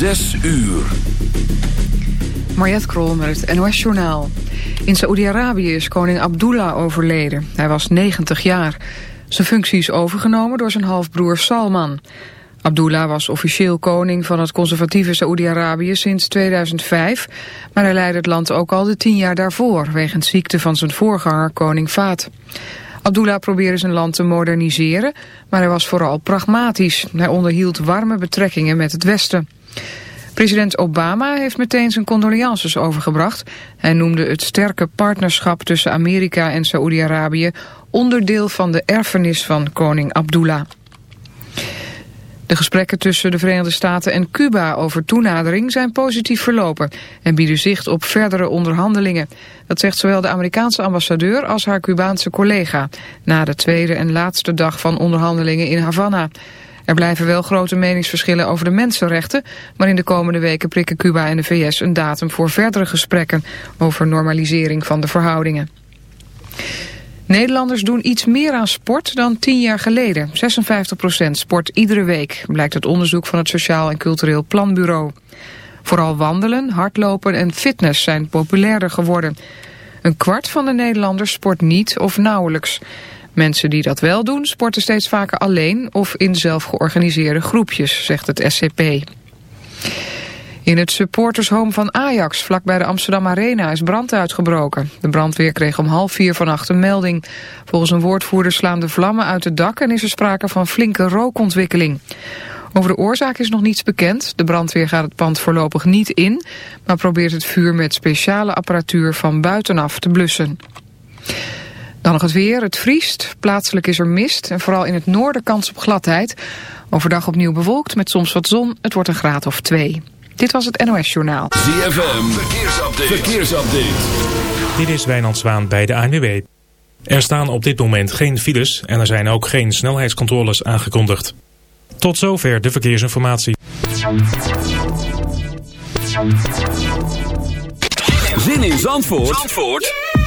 Zes uur. Mariette Krol met het NOS Journaal. In Saoedi-Arabië is koning Abdullah overleden. Hij was 90 jaar. Zijn functie is overgenomen door zijn halfbroer Salman. Abdullah was officieel koning van het conservatieve Saoedi-Arabië sinds 2005... maar hij leidde het land ook al de tien jaar daarvoor... wegens ziekte van zijn voorganger koning Faat. Abdullah probeerde zijn land te moderniseren, maar hij was vooral pragmatisch. Hij onderhield warme betrekkingen met het Westen. President Obama heeft meteen zijn condolences overgebracht. Hij noemde het sterke partnerschap tussen Amerika en Saoedi-Arabië onderdeel van de erfenis van koning Abdullah. De gesprekken tussen de Verenigde Staten en Cuba over toenadering zijn positief verlopen en bieden zicht op verdere onderhandelingen. Dat zegt zowel de Amerikaanse ambassadeur als haar Cubaanse collega na de tweede en laatste dag van onderhandelingen in Havana. Er blijven wel grote meningsverschillen over de mensenrechten, maar in de komende weken prikken Cuba en de VS een datum voor verdere gesprekken over normalisering van de verhoudingen. Nederlanders doen iets meer aan sport dan tien jaar geleden. 56% sport iedere week, blijkt uit onderzoek van het Sociaal en Cultureel Planbureau. Vooral wandelen, hardlopen en fitness zijn populairder geworden. Een kwart van de Nederlanders sport niet of nauwelijks. Mensen die dat wel doen, sporten steeds vaker alleen of in zelfgeorganiseerde groepjes, zegt het SCP. In het supportershome van Ajax, vlakbij de Amsterdam Arena, is brand uitgebroken. De brandweer kreeg om half vier vannacht een melding. Volgens een woordvoerder slaan de vlammen uit het dak en is er sprake van flinke rookontwikkeling. Over de oorzaak is nog niets bekend. De brandweer gaat het pand voorlopig niet in, maar probeert het vuur met speciale apparatuur van buitenaf te blussen. Dan nog het weer. Het vriest. Plaatselijk is er mist. En vooral in het noorden kans op gladheid. Overdag opnieuw bewolkt met soms wat zon. Het wordt een graad of twee. Dit was het NOS Journaal. ZFM. Verkeersupdate. Verkeersupdate. Dit is Wijnand Zwaan bij de ANWB. Er staan op dit moment geen files en er zijn ook geen snelheidscontroles aangekondigd. Tot zover de verkeersinformatie. Zin in Zandvoort, Zandvoort?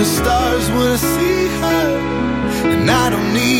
the stars when I see her. And I don't need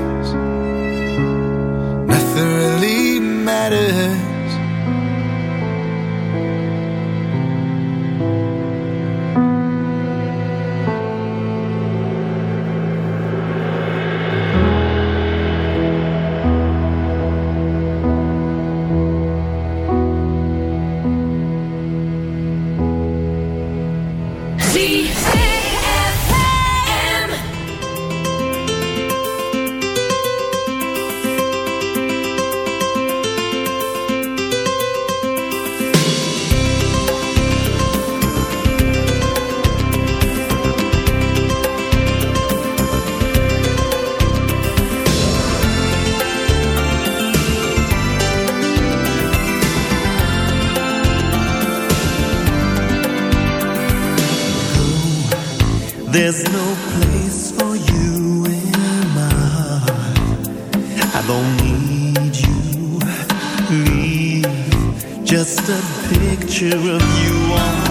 I don't need you. Leave just a picture of you on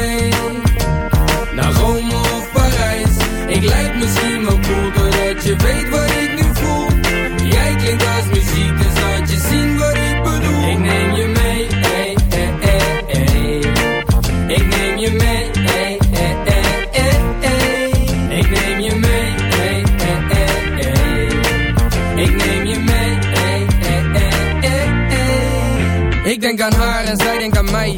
misschien wel cool doordat je weet wat ik nu voel. Jij klinkt als muziek, dus laat je zien wat ik bedoel. Ik neem je mee, ey, ey, ey, ey. Ik neem je mee, ey. Ik neem je mee, ey. Ik neem je mee. Ik denk aan haar en zij denkt aan mij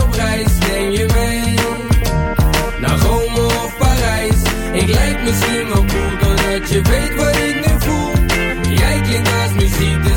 misschien wel cool Doordat je weet wat ik nu voel. Jij klinkt als muziek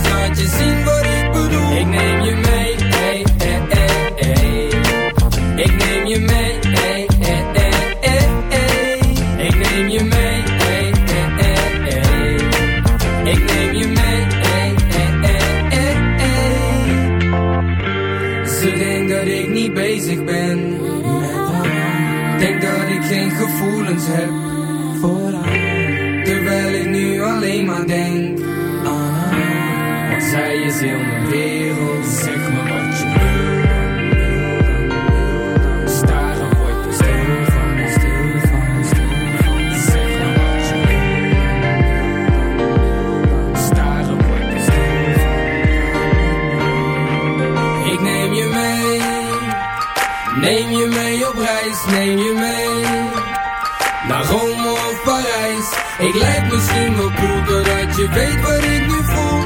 je weet wat ik nu voel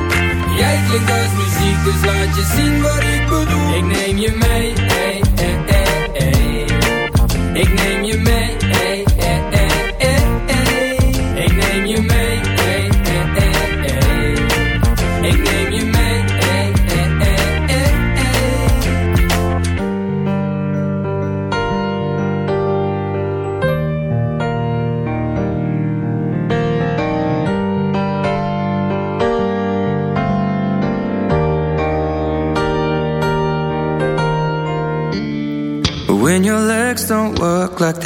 Jij klinkt als muziek Dus laat je zien wat ik bedoel Ik neem je mee, hey, hey, hey, hey. Ik neem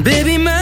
baby, my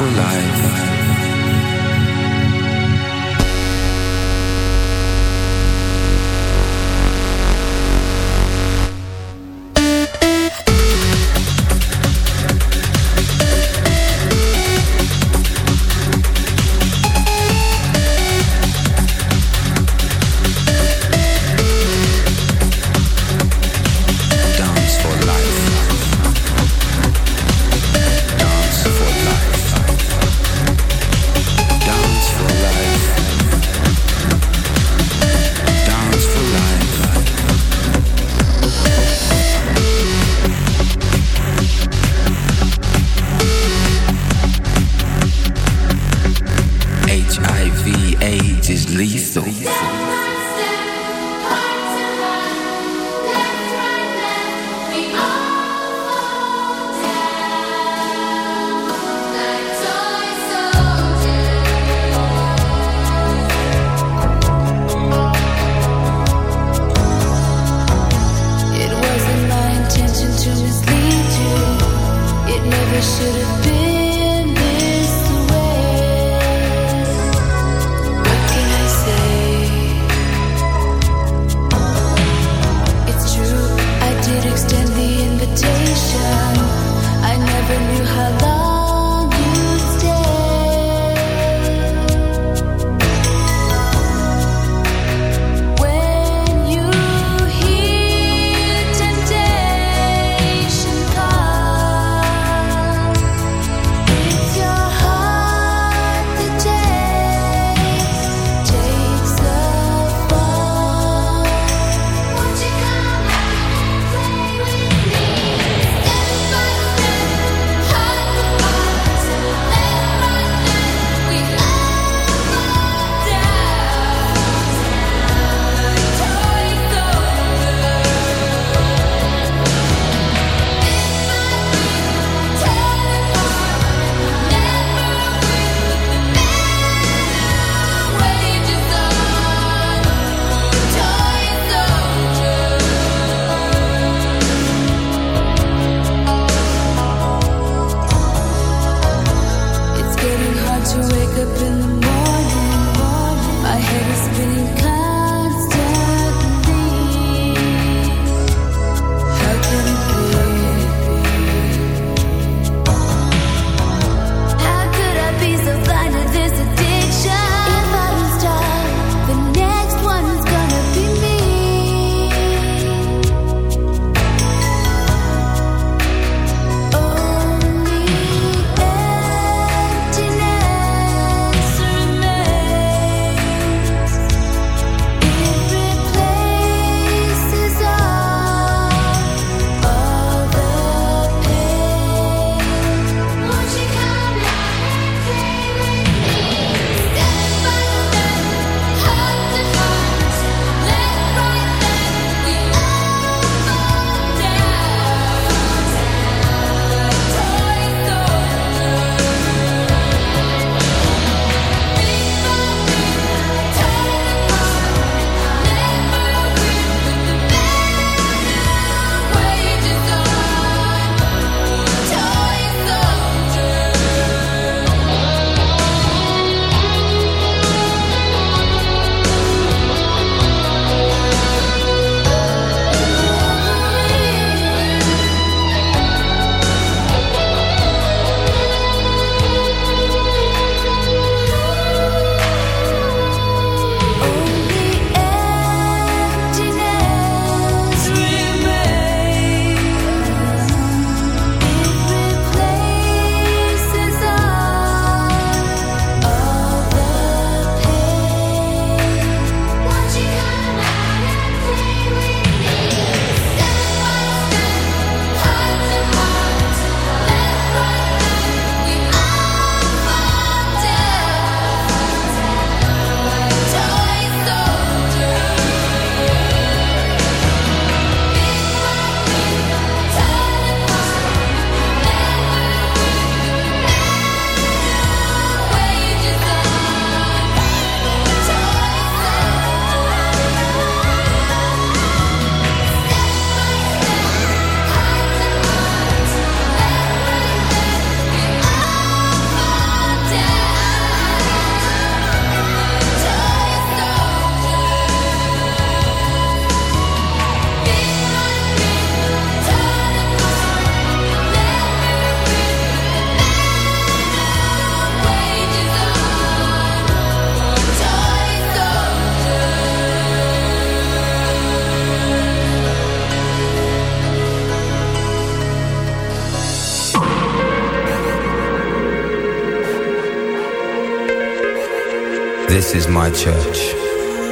for life.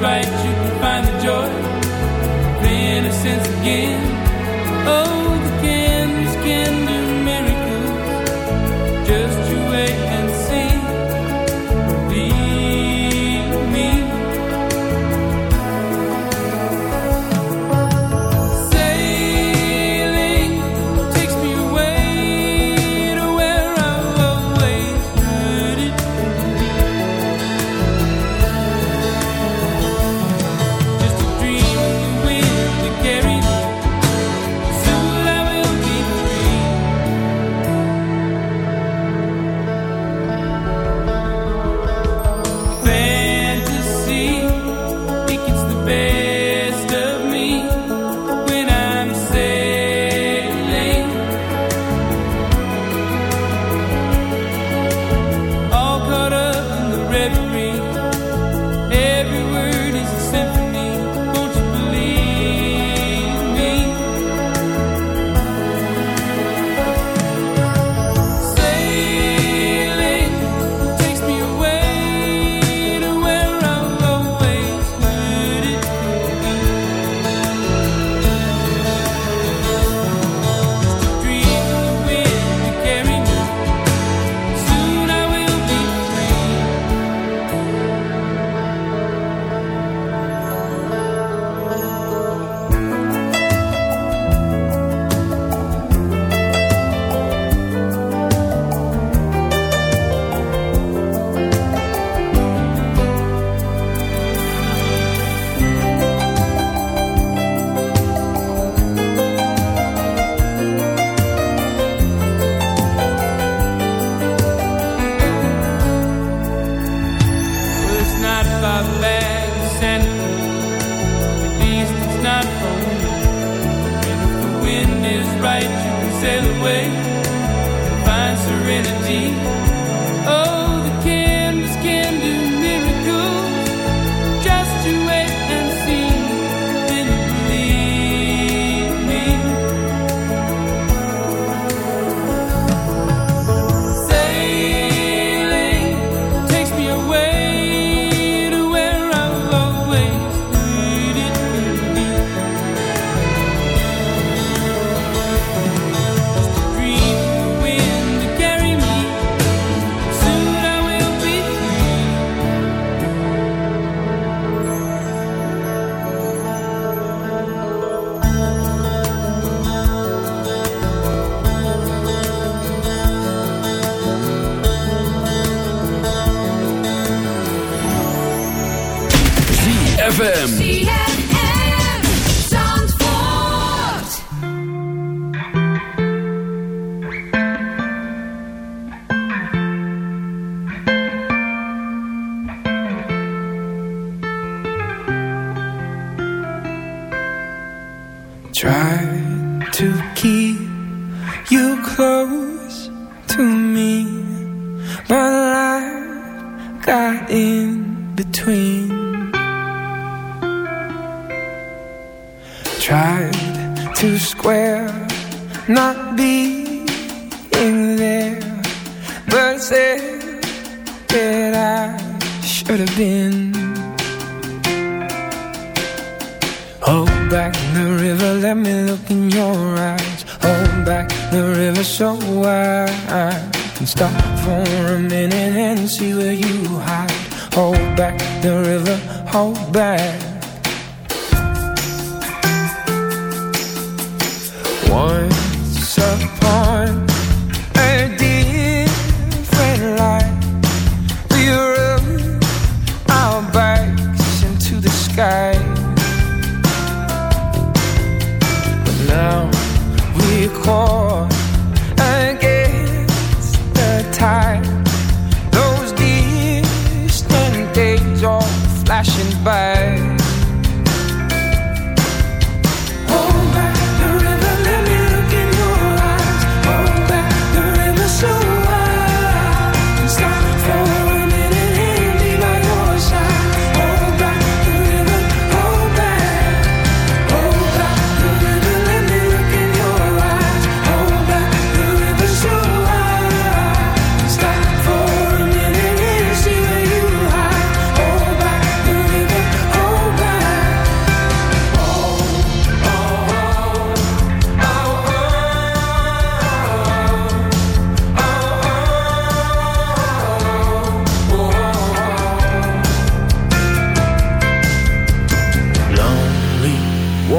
right. But I got in between. Tried to square Not being there. But said That I should have been. Hold back the river Let me look in your eyes. Hold back the river So I, I can stop for a minute and see where you hide. Hold back the river, hold back